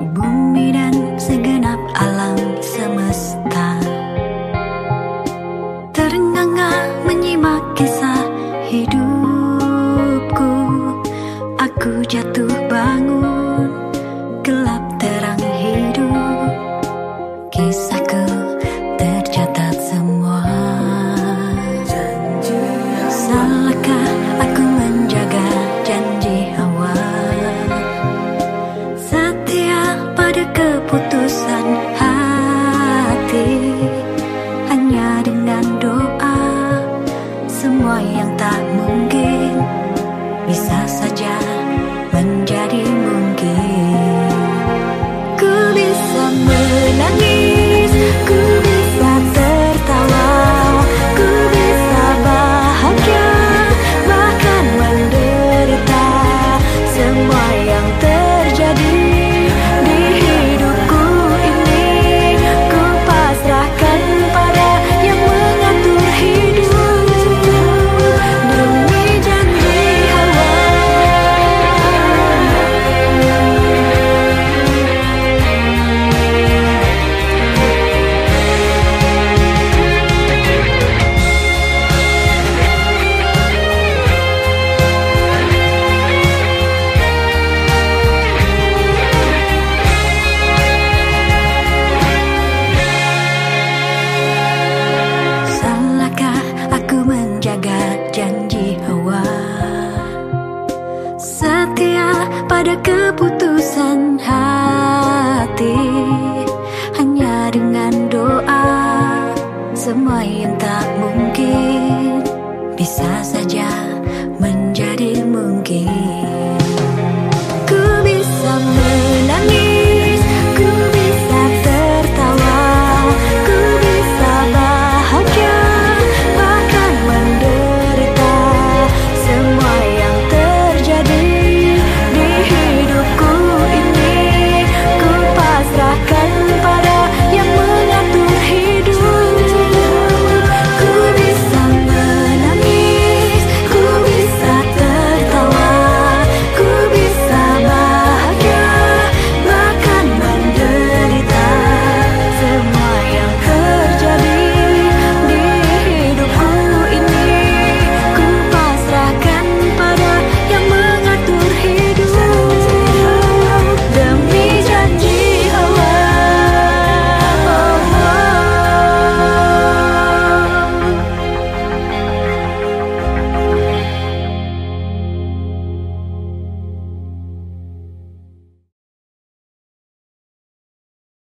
bumi dan segenap alam semesta. Terengah menyimak kisah hidupku. Aku jatuh bangun gelap terang hidup. Kisah dengan doa. Semua yang tak mungkin Bisa saja pada keputusan hati Hanya dengan doa. Semua yang tak mungkin